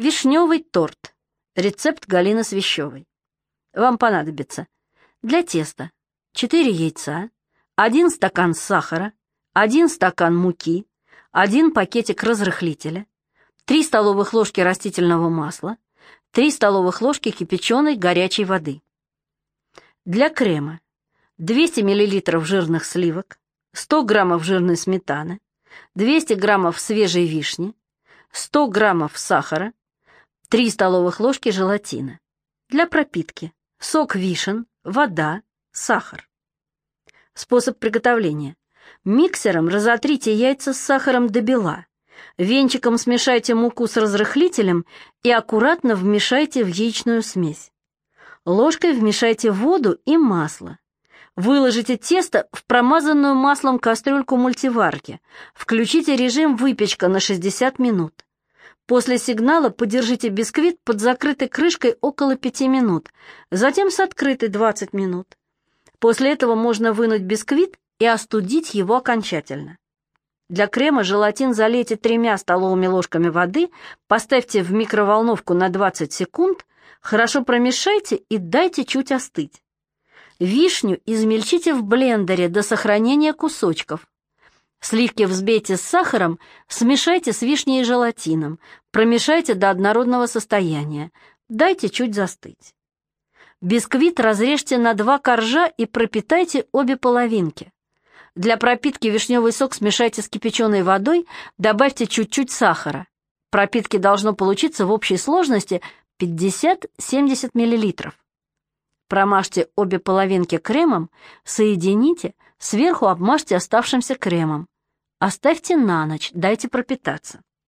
Вишневый торт. Рецепт Галины Свящевой. Вам понадобится для теста 4 яйца, 1 стакан сахара, 1 стакан муки, 1 пакетик разрыхлителя, 3 столовых ложки растительного масла, 3 столовых ложки кипяченой горячей воды. Для крема 200 мл жирных сливок, 100 граммов жирной сметаны, 200 граммов свежей вишни, 100 граммов сахара, 3 столовых ложки желатина. Для пропитки сок вишен, вода, сахар. Способ приготовления. Миксером разотрите яйца с сахаром до бела. Венчиком смешайте муку с разрыхлителем и аккуратно вмешайте в яичную смесь. Ложкой вмешайте воду и масло. Выложите тесто в промазанную маслом кастрюльку мультиварки. Включите режим выпечка на 60 минут. После сигнала подержите бисквит под закрытой крышкой около 5 минут, затем с открытой 20 минут. После этого можно вынуть бисквит и остудить его окончательно. Для крема желатин залейте тремя столовыми ложками воды, поставьте в микроволновку на 20 секунд, хорошо промешайте и дайте чуть остыть. Вишню измельчите в блендере до сохранения кусочков. Сливки взбейте с сахаром, смешайте с вишней и желатином, промешайте до однородного состояния, дайте чуть застыть. Бисквит разрежьте на два коржа и пропитайте обе половинки. Для пропитки вишневый сок смешайте с кипяченой водой, добавьте чуть-чуть сахара. Пропитки должно получиться в общей сложности 50-70 мл. Промажьте обе половинки кремом, соедините, сверху обмажьте оставшимся кремом. Оставьте на ночь, дайте пропитаться.